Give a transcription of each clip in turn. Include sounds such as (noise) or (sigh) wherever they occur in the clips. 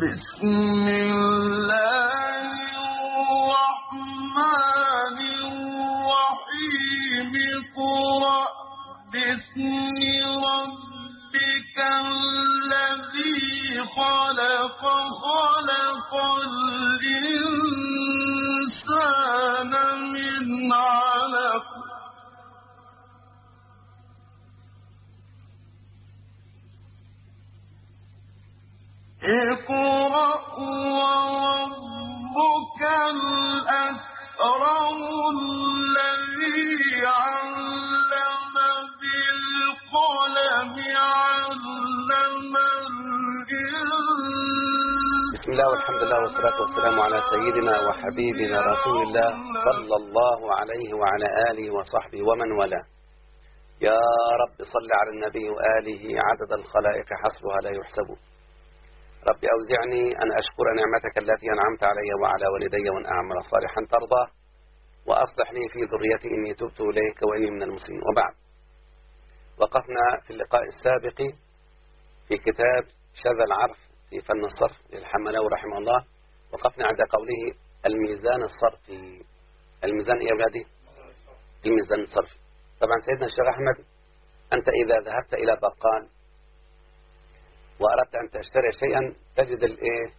بسم الله الرحمن الرحيم. خلق خلق الإنسان اقرأ وربك الأكرم الذي علم بالقلم علم بسم الله والحمد لله والصلاة والسلام على سيدنا وحبيبنا رسول الله صلى الله عليه وعلى آله وصحبه ومن والاه. يا رب صل على النبي وآله عدد الخلائق حصرها لا يحسب. رب أوزعني أن أشكر نعمتك التي أنعمت علي وعلى والدي وأن أعمل صالحا ترضى وأصلح لي في ذريتي إني تبت إليك وإني من المسلمين. وبعد وقفنا في اللقاء السابق في كتاب شذا العرف في فن الصرف للحملاوي رحمه الله. وقفنا عند قوله الميزان الصرفي الميزان إيه يا أولادي الميزان الصرفي طبعا سيدنا الشيخ أحمد أنت إذا ذهبت إلى بقال وأردت أن تشتري شيئا تجد الإيه؟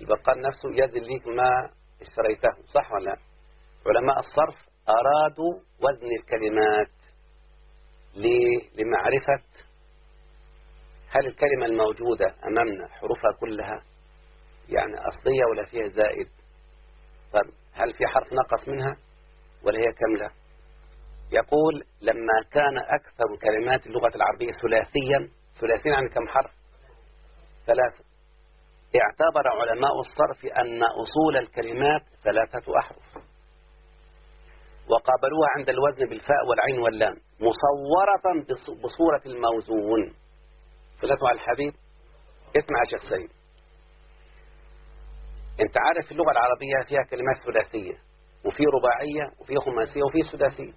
البقال نفسه يزن ليك ما اشتريته صح ولا لا؟ علماء الصرف أرادوا وزن الكلمات. لمعرفة هل الكلمة الموجودة أمامنا حروفها كلها يعني أصلية ولا فيها زائد؟ طب هل في حرف نقص منها ولا هي كاملة؟ يقول لما كان أكثر كلمات اللغة العربية ثلاثيا ثلاثيا عن كم حرف؟ ثلاثة. اعتبر علماء الصرف أن أصول الكلمات ثلاثة أحرف. وقابلوها عند الوزن بالفاء والعين واللام مصورة بصورة الموزون. صلته على الحبيب اسمع يا شيخ سيد. أنت عارف اللغة العربية فيها كلمات ثلاثية وفي رباعية وفي خماسية وفي سداسية.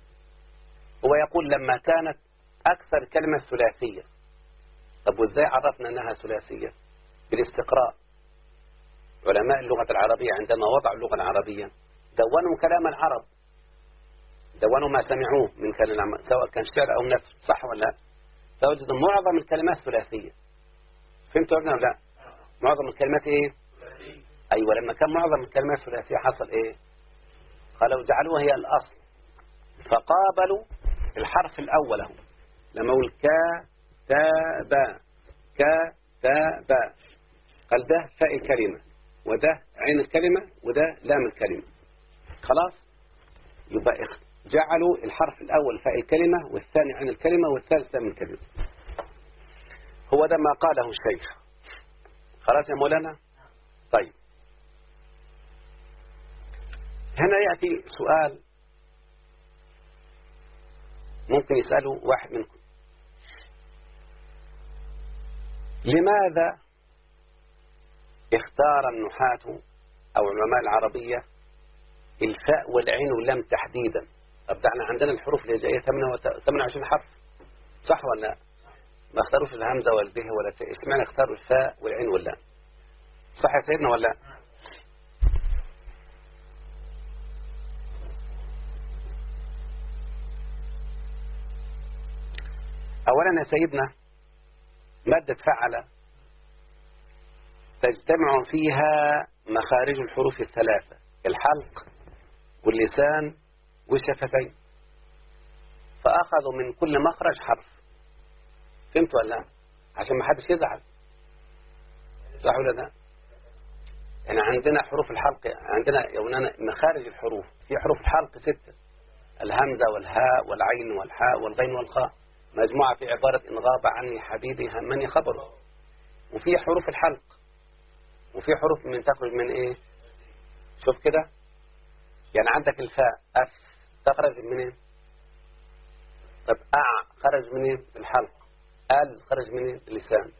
هو يقول لما كانت أكثر كلمة ثلاثية طب وازاي عرفنا أنها ثلاثية بالاستقراء. علماء اللغة العربية عندما وضعوا اللغة العربية دونوا كلام العرب. دونوا ما سمعوه من كلام سواء كان شعر أو نثر صح ولا لا؟ فوجد معظم الكلمات ثلاثية. فهمتوا ولا لا؟ معظم الكلمات إيه؟ أيوه لما كان معظم الكلمات ثلاثية حصل إيه؟ قالوا جعلوها هي الأصل فقابلوا الحرف الأول لما أقول كا تا با كا تا با قال ده فاء الكلمة وده عين الكلمة وده لام الكلمة. خلاص؟ يبقى جعلوا الحرف الأول فاء الكلمة والثاني عن الكلمة والثالث من الكلمة. هو ده ما قاله الشيخ. خلاص يا مولانا؟ طيب. هنا يأتي سؤال ممكن يسأله واحد منكم. لماذا اختار النحاة أو علماء العربية الفاء والعين واللام تحديدا؟ طب ده إحنا عندنا الحروف الهجائية 28 حرف. صح ولا لا؟ ما اختاروش الهمزة والبه ولا التاء اشمعنى اختاروا الفاء والعين واللام؟ صح يا سيدنا ولا لا؟ اولا يا سيدنا مادة فعل تجتمع فيها مخارج الحروف الثلاثة الحلق واللسان والشفتين. فأخذوا من كل مخرج حرف. فهمت ولا لا؟ عشان ما حدش يزعل. صح ولا لا؟ إحنا عندنا حروف الحلق عندنا يونانا مخارج الحروف. في حروف الحلق ستة الهمزة والهاء والعين والحاء والغين والخاء مجموعة في عبارة إن غاب عني حبيبي همني خبره وفي حروف الحلق. وفي حروف من تخرج من إيه؟ شوف كده. يعني عندك الفاء أف تخرج منين طب أع خرج منين الحلق. آل خرج منين اللسان.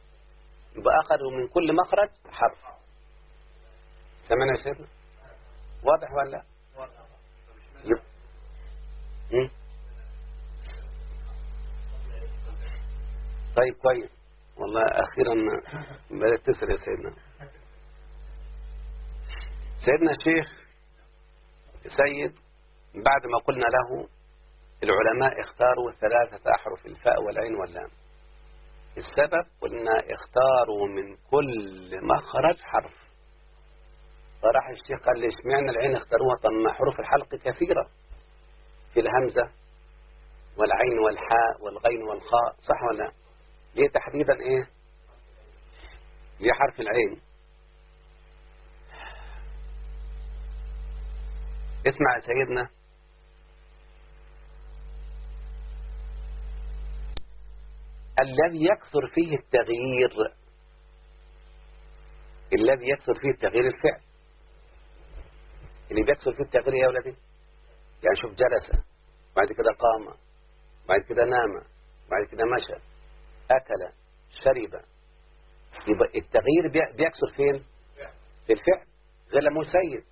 يبقى أخذوا من كل مخرج حرف. سمعنا يا شيخنا؟ واضح ولا يب... م? طيب كويس. والله أخيرا بدأت تسر يا سيدنا. سيدنا الشيخ سيد بعد ما قلنا له العلماء اختاروا ثلاثة أحرف الفاء والعين واللام. السبب قلنا اختاروا من كل مخرج حرف. فراح الشيخ قال لي اشمعنى العين اختاروها طب ما حروف الحلق كثيرة. في الهمزة والعين والحاء والغين والخاء صح ولا لا؟ ليه تحديدا إيه؟ ليه حرف العين. اسمع يا سيدنا. الذي يكثر فيه التغيير. الذي يكثر فيه التغيير الفعل. اللي بيكثر فيه التغيير يا ولدي. يعني شوف جلس بعد كده قام بعد كده نام بعد كده مشى. أكل شرب. يبقى التغيير بي- بيكثر فين؟ في الفعل. غير لما سيد.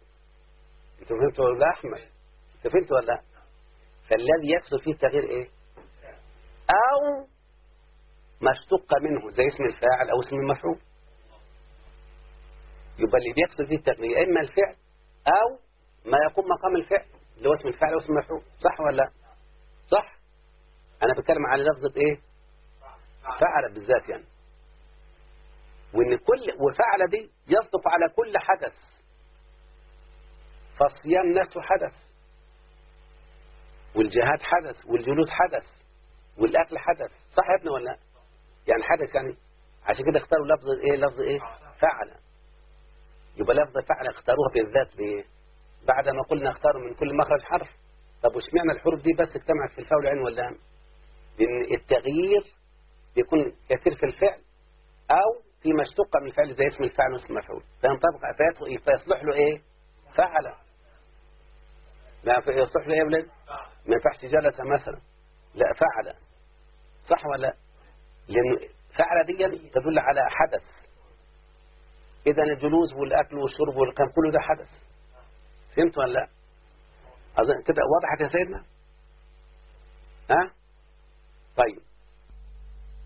أنتوا فهمتوا ولا لا أحمد؟ أنتوا فهمتوا ولا لا؟ فالذي يكثر فيه التغيير إيه؟ أو ما اشتق منه زي اسم الفاعل أو اسم المفعول. يبقى اللي بيكثر فيه التغيير إما الفعل أو ما يقوم مقام الفعل اللي هو اسم الفاعل أو اسم المفعول. صح ولا لا؟ صح. أنا بتكلم على لفظة إيه؟ فعل بالذات يعني. وإن كل وفعل دي يصدق على كل حدث. فالصيام نفسه حدث. والجهاد حدث والجلوس حدث والأكل حدث. صح يا ابني ولا لا؟ يعني حدث يعني عشان كده اختاروا لفظ إيه لفظ إيه؟ فعل. يبقى لفظ فعل اختاروها بالذات ليه بعد ما قلنا اختاروا من كل مخرج حرف. طب واشمعنى الحروف دي بس اجتمعت في الفاء والعين واللام لأن التغيير بيكون كثير في الفعل أو في ما اشتق من الفعل زي اسم الفاعل واسم المفعول فينطبق فيص- فيصلح له إيه؟ فعل في- يصلح له إيه يا ولد ما ينفعش جلس مثلا. لا فعل صح ولا لا؟ لأن فعل دي تدل على حدث. إذا الجلوس والأكل والشرب والكلام كله ده حدث. فهمت ولا لا؟ أظن كده وضحت يا سيدنا؟ ها؟ طيب.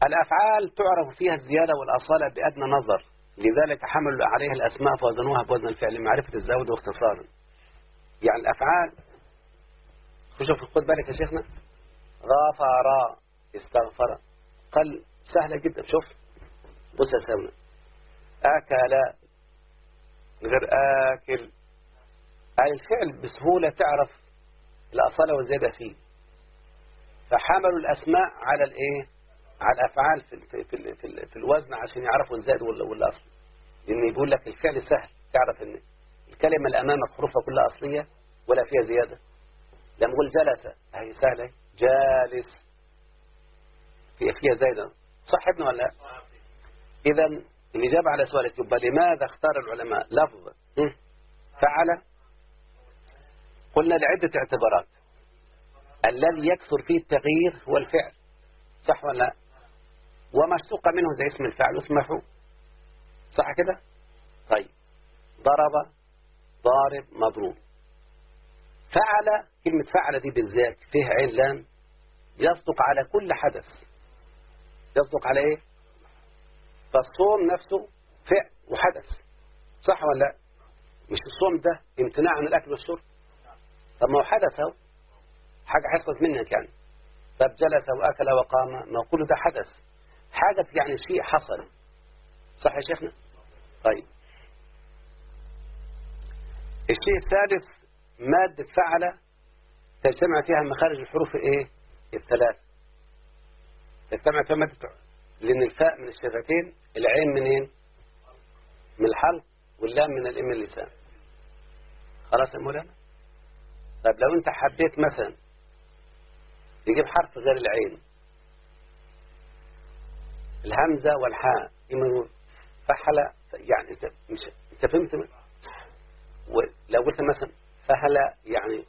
الأفعال تعرف فيها الزيادة والأصالة بأدنى نظر. لذلك حملوا عليها الأسماء فوزنوها بوزن الفعل لمعرفة الزود واختصارا. يعني الأفعال شوف خد بالك يا شيخنا. غفر استغفر. قال سهلة جدا شوف. بص يا سونا أكل غير آكل. أي الفعل بسهولة تعرف الأصالة والزيادة فيه. فحملوا الأسماء على الإيه؟ على الأفعال في, في, في, في, في الوزن عشان يعرفوا الزائد ولا والأصل. لأن يقول لك الفعل سهل تعرف إن الكلمة اللي أمامك حروفها كلها أصلية ولا فيها زيادة. لما نقول جلس هي سهلة جالس. فيها فيها زايدة. صح ابن ولا لا؟ إذا الإجابة على سؤالك يبقى لماذا اختار العلماء لفظ? فعل؟ قلنا لعدة اعتبارات. الذي يكثر فيه التغيير هو الفعل. صح ولا لا؟ وما اشتق منه زي اسم الفعل واسم مفعول صح كده؟ طيب. ضرب ضارب مضروب. فعل كلمة فعل دي بالذات فيها عين لام يصدق على كل حدث. يصدق على إيه؟ فالصوم نفسه فعل وحدث. صح ولا لا؟ مش الصوم ده امتناع عن الأكل والشرب؟ طب ما هو حدث أهو. حاجة حصلت منك يعني. طب جلس وأكل وقام ما كل ده حدث. حاجة يعني شيء حصل. صح يا شيخنا؟ طيب. الشيء الثالث مادة فعل تجتمع فيها مخارج الحروف إيه؟ الثلاث. تجتمع فيها مادة لأن الفاء من الشفتين العين منين؟ من الحلق واللام من الام اللسان خلاص يا مولانا؟ طيب لو أنت حبيت مثلا تجيب حرف غير العين الهمزة والحاء. فحل يعني أنت مش أنت فهمت؟ ولو قلت مثلا فهل يعني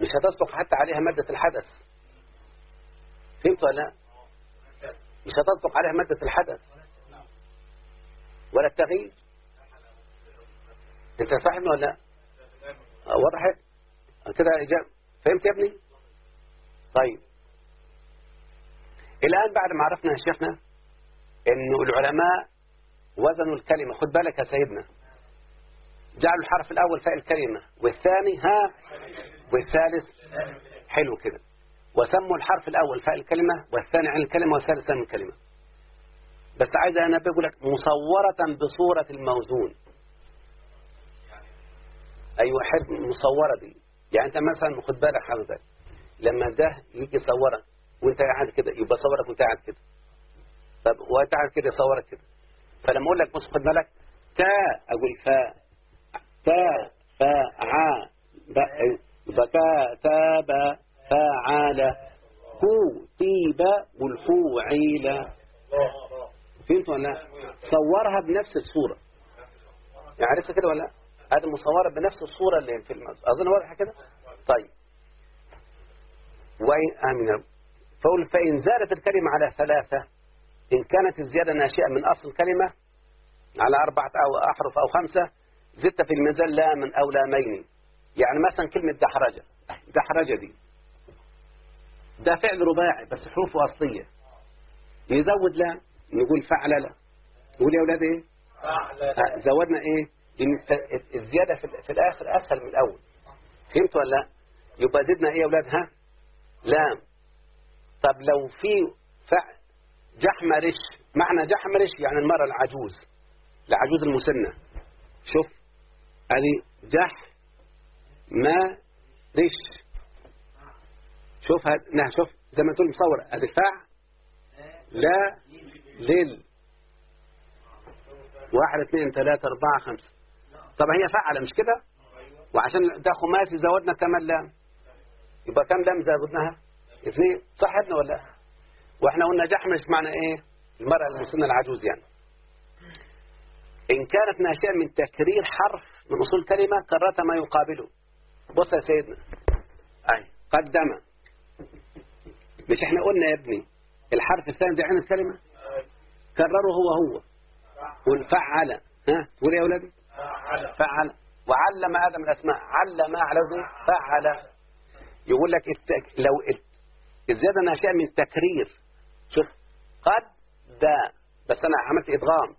مش هتصدق حتى عليها مادة الحدث. فهمت ولا لا؟ مش هتصدق عليها مادة الحدث. ولا التغيير. أنت فاهم ولا لا؟ وضحت كده فهمت يا ابني؟ طيب. الآن بعد ما عرفنا يا شيخنا إنه العلماء وزنوا الكلمة خد بالك يا سيدنا. جعلوا الحرف الأول فاء الكلمة والثاني ها والثالث حلو كده. وسموا الحرف الأول فاء الكلمة والثاني عن الكلمة والثالث عن الكلمة. بس عايز أنا بقول لك مصورة بصورة الموزون. أيوة حرف مصورة دي. يعني أنت مثلا خد بالك حضرتك لما ده يجي يصورك وأنت قاعد كده يبقى صورك وأنت قاعد كده. طب وأنت قاعد كده يصورك كده. فلما أقول لك بص خد بالك تا أقول فاء تا فا ع يبقى تا تاب فعل كو تيب والفوعيل فهمت ولا لا؟ صورها بنفس الصورة. عرفت كده ولا لا؟ هذه مصورة بنفس الصورة اللي في المز... أظن واضحة كده؟ طيب. وإن آمين فقول فإن زادت الكلمة على ثلاثة إن كانت الزيادة ناشئة من أصل الكلمة على أربعة أو أحرف أو خمسة زدت في المثال لاما أو لامين يعني مثلا كلمة دحرجة. دحرجة دي. ده فعل رباعي بس حروفه أصلية. يزود لام نقول فعل لا. نقول يا أولاد إيه؟ آه، زودنا إيه؟ لأن الزيادة في, في الآخر أسهل من الأول. فهمت ولا لا؟ يبقى زدنا إيه يا أولاد؟ ها؟ لام. طب لو في فعل جحمرش معنى جحمرش يعني المرأة العجوز العجوز المسنة. شوف ادي جح ما رش شوف هاد نه شوف زي ما تقول مصور ادي فع لا لل واحد اثنين ثلاثة أربعة خمسة. طب هي فعلة مش كده؟ وعشان ده خماسي زودنا كمان لام يبقى كم لام زودناها؟ اثنين ابني ولا لا؟ وإحنا قلنا جحمش معنى إيه؟ المرأة المسنة العجوز يعني. إن كانت ناشئة من تكرير حرف من أصول كلمة كررت ما يقابله. بص يا سيدنا. أي قدم. مش إحنا قلنا يا ابني الحرف الثاني ده عين الكلمة؟ كرره هو هو. والفعل. ها؟ تقول يا أولادي فعل. وعلم آدم الأسماء. علم على فعل. يقول لك. لو الزيادة ناشئة من تكرير شوف قد دا بس أنا عملت إدغام.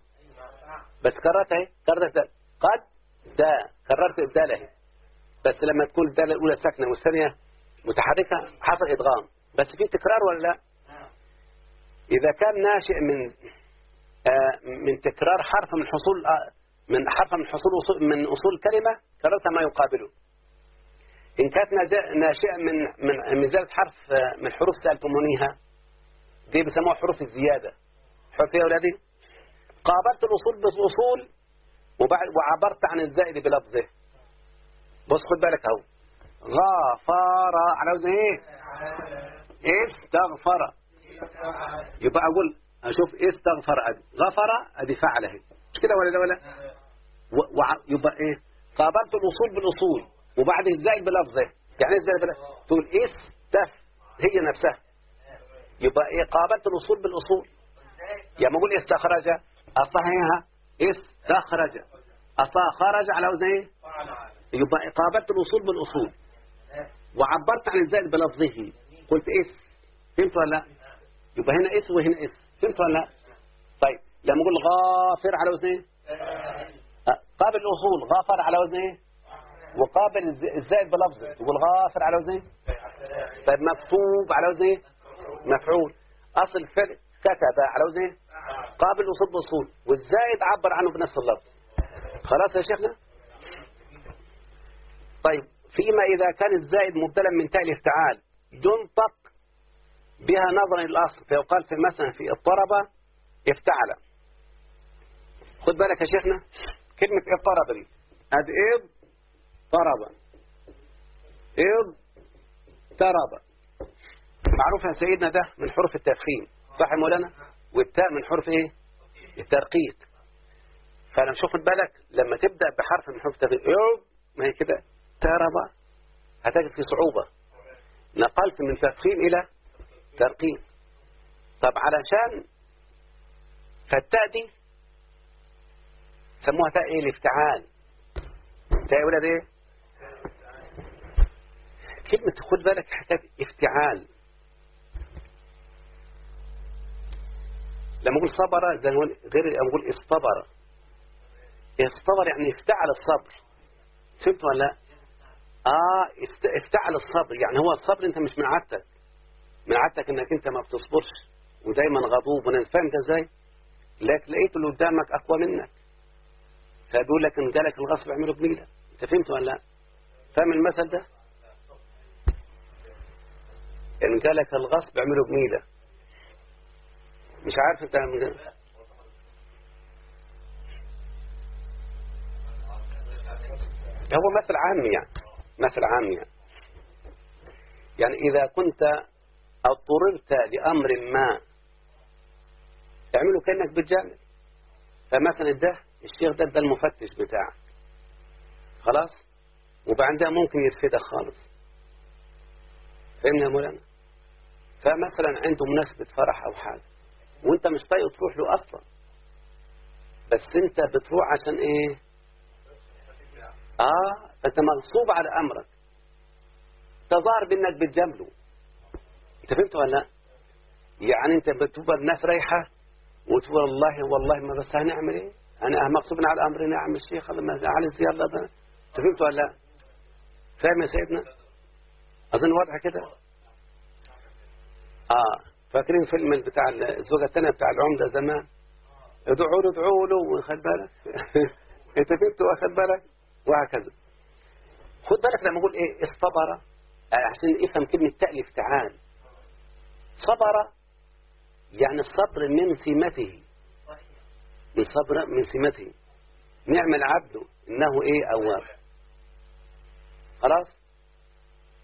بس كررت اهي كررت قد دا كررت الدال اهي بس لما تكون الدال الأولى ساكنة والثانية متحركة حصل إدغام. بس في تكرار ولا لا؟ إذا كان ناشئ من آه من تكرار حرف من حصول آه من حرف من حصول من أصول الكلمة كررت ما يقابله. إن كانت ناشئة من من من زيادة حرف آه من حروف سألتمونيها دي بيسموها حروف الزيادة. حروف يا أولادي قابلت الأصول بالأصول وعبرت عن الزائد بلفظه. بص خد بالك أهو. غافر على وزن إيه؟ استغفر. يبقى أقول أشوف استغفر أدي. غفر أدي فعل اهي مش كده ولا ولا؟ و... يبقى إيه؟ قابلت الاصول بالاصول وبعد الزائد بلفظه؟ يعني الزائد بلفظه؟ تقول استف هي نفسها. يبقى إيه؟ قابلت الاصول بالاصول يعني ما أقول استخرج أصحيها استخرج أصا خرج على وزن إيه؟ يبقى قابلت الأصول بالأصول وعبرت عن الزائد بلفظه. قلت إس. فهمت ولا لا؟ يبقى هنا إس وهنا إس. فهمت ولا لا؟ طيب لما أقول غافر على وزن إيه؟ قابل الأصول غافر على وزن إيه؟ وقابل الزائد بلفظه غافر على وزن إيه طيب مكتوب على وزن إيه مفعول. أصل فعل كتب على وزن إيه قابل أصول بأصول والزائد عبر عنه بنفس اللفظ. خلاص يا شيخنا؟ طيب فيما إذا كان الزائد مبدلا من تاء الافتعال ينطق بها نظرا للأصل فيقال في مثلا في الطربة افتعل. خد بالك يا شيخنا؟ كلمة اضطرب. دي اد اض طرب اض ترب معروف يا سيدنا ده من حروف التفخيم صح مولانا؟ والتاء من حروف إيه؟ الترقيق. فانا شوف بالك لما تبدأ بحرف من حروف الترقيق ما هي كده؟ تربة هتجد في صعوبة. نقلت من تفخيم إلى ترقيق. طب علشان فالتاء دي سموها تاء إيه؟ الافتعال. تاء ولاد إيه؟ كلمة خد بالك حكاية افتعال. لما أقول صبر زي غير لما أقول اصطبر. اصطبر يعني افتعل الصبر. فهمت ولا لا؟ است- افتعل الصبر. يعني هو الصبر أنت مش من عادتك. من عادتك إنك أنت ما بتصبرش. ودايما غضوب. وناس فاهم ده إزاي؟ لكن لقيت اللي قدامك أقوى منك. فبيقول لك إن جالك الغصب اعمله بميلة. أنت فهمت ولا لا؟ فاهم المثل ده؟ ان جالك الغصب اعمله بميله مش عارف أنت هو مثل عام يعني مثل عام يعني. يعني إذا كنت اضطررت لأمر ما اعمله كأنك بتجامل فمثلا ده الشيخ ده ده المفتش بتاعك. خلاص؟ وبعدها ممكن يرفدك خالص. فهمنا يا مولانا فمثلا عنده مناسبة فرح أو حاجة وأنت مش طايق تروح له أصلا. بس أنت بتروح عشان إيه؟ آه فانت مغصوب على أمرك. تظاهر بأنك بتجامله. أنت فهمت ولا لأ؟ يعني أنت بتبقى الناس رايحة وتقول والله والله ما بس هنعمل إيه؟ أنا مغصوب على أمر نعم الشيخ الله ما على يلا أنت فهمت ولا لأ؟ فاهم يا سيدنا؟ أظن واضحة كده؟ آه فاكرين فيلم بتاع الزوجة الثانية بتاع العمدة زمان؟ ادعوا له ادعوا له واخد بالك؟ (laughs) انت فهمت؟ واخد بالك؟ وهكذا. خد بالك لما أقول إيه؟ اصطبر آه، عشان افهم كلمة تألف تعال. صبر يعني الصبر من سمته. من صبر من سمته. نعم العبد إنه إيه؟ أواب. خلاص؟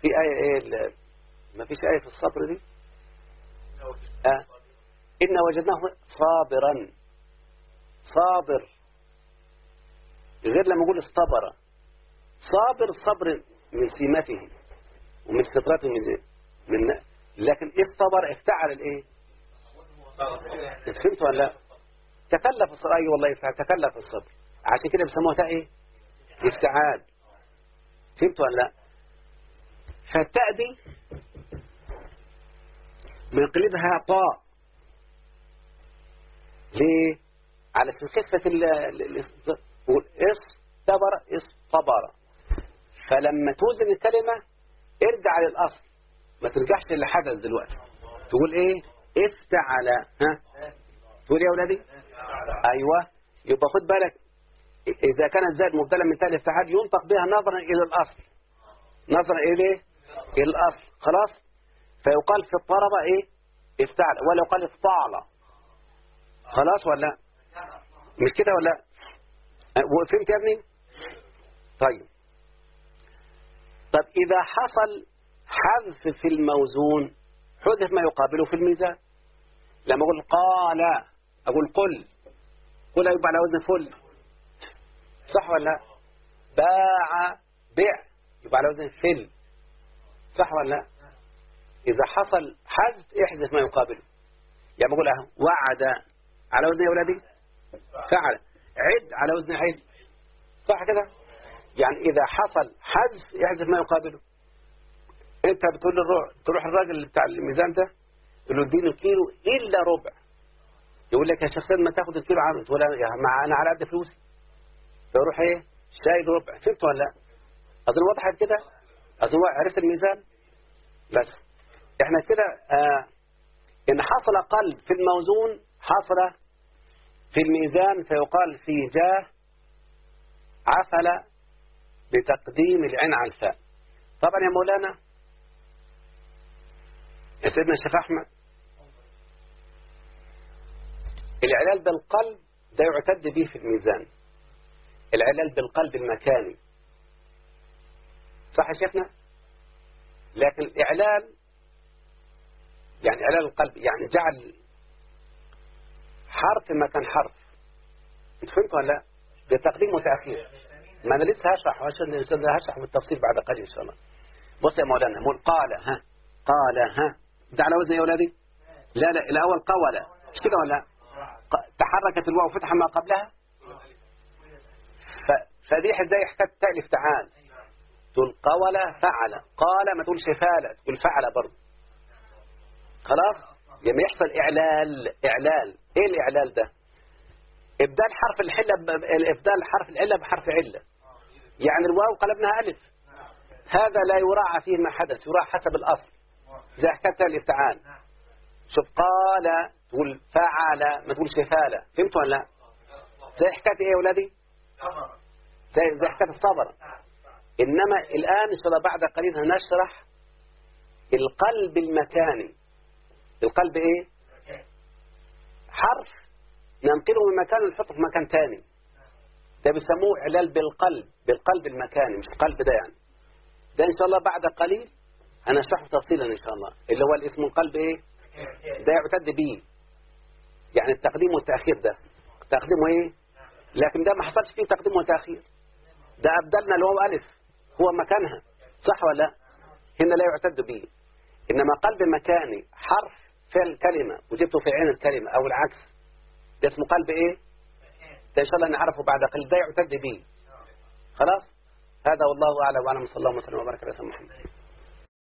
في آية ال- ما فيش آية في الصبر دي؟ آه. إن وجدناه صابرا. صابر. غير لما أقول اصطبر. صابر صبر من سمته ومن فطرته من من لكن اصطبر افتعل الإيه؟ فهمت ولا لا؟ تكلف الصبر. اي والله يفتح تكلف الصبر. عشان كده بيسموها إيه؟ افتعال. فهمت ولا لا؟ فالتاء دي بنقلبها طاء. ليه على خفة اصطبر اصطبر. فلما توزن الكلمة ارجع للأصل. ما ترجعش للي حدث دلوقتي. تقول إيه؟ افتعل ها؟ تقول إيه يا ولادي؟ أيوه. يبقى خد بالك إذا كانت زائد مبدلا من تالي افتعال ينطق بها نظرا إلى الأصل. نظرا إلى الاصل خلاص؟ فيقال في الطلبة إيه؟ افتعل. ولا يقال افتعل. خلاص ولا؟ لا؟ مش كده ولا؟ لا؟ أه، فهمت يا ابني؟ طيب. طب إذا حصل حذف في الموزون حذف ما يقابله في الميزان. لما أقول قال أقول قل. قل يبقى على وزن فل. صح ولا؟ لا باع بع يبقى على وزن فل. صح ولا لا؟ إذا حصل حذف احذف ما يقابله. يعني بقول أهو وعد على وزن يا ولادي فعل. عد على وزن عد صح كده يعني إذا حصل حذف يحذف ما يقابله. أنت بتقول للروح تروح الراجل بتاع الميزان ده تقول له اديني كيلو إلا ربع. يقول لك يا شيخ سيد ما تاخد الكيلو عامل. تقول يا مع أنا على قد فلوسي. فيروح إيه؟ شايل ربع. فهمت ولا لا؟ أظن وضحت كده؟ أظن عرفت الميزان؟ بس. إحنا كده آه إن حصل قلب في الموزون حصل في الميزان فيقال في جاه عفل بتقديم العين على الفاء. طبعا يا مولانا يا سيدنا الشيخ أحمد العلال بالقلب ده يعتد به في الميزان. العلال بالقلب المكاني. صح يا شيخنا؟ لكن الإعلال يعني إعلال القلب يعني جعل حرف مكان حرف. انت فهمت ولا لا؟ ده تقديم وتأخير ما أنا لسه هشرح هشرح بالتفصيل بعد قليل إن شاء الله. بص يا مولانا مول قال ها. قال ها. ده على وزن يا ولادي لا لا الأول قول مش كده ولا تحركت الواو فتح ما قبلها. فدي إزاي يحتاج تألف تعال. تقول قول فعل. قال ما تقولش فعل تقول فعل برضه. خلاص؟ لما يحصل إعلال إعلال. إيه الإعلال ده؟ إبدال حرف الحلة ب... إبدال حرف العلة بحرف علة. يعني الواو قلبناها ألف. هذا لا يراعى فيه ما حدث يراعى حسب الأصل. زي حكاية الافتعال شوف قال تقول فعل ما تقولش فعل. فهمتوا ولا لا؟ زي حكاية إيه يا ولادي زي, زي حكاية الصبر إنما الآن إن شاء الله بعد قليل هنشرح القلب المكاني. القلب إيه؟ حرف. ننقله من مكان ونحطه في مكان تاني. ده بيسموه علال بالقلب بالقلب المكاني مش القلب ده يعني. ده إن شاء الله بعد قليل هنشرحه تفصيلا إن شاء الله. اللي هو الاسم القلب إيه؟ ده يعتد به. يعني التقديم والتأخير ده. تقديمه إيه؟ لكن ده ما حصلش فيه تقديم وتأخير. ده أبدلنا اللي هو ألف. هو مكانها. صح ولا لا؟ هنا لا يعتد به. إنما قلب مكاني حرف فعل كلمة وجبته في عين الكلمة أو العكس. ده اسمه قلب إيه؟ ده إن شاء الله نعرفه بعد قليل. ده يعتد به. خلاص؟ هذا والله أعلم وأعلم. صلى الله وسلم وبارك على سيدنا محمد.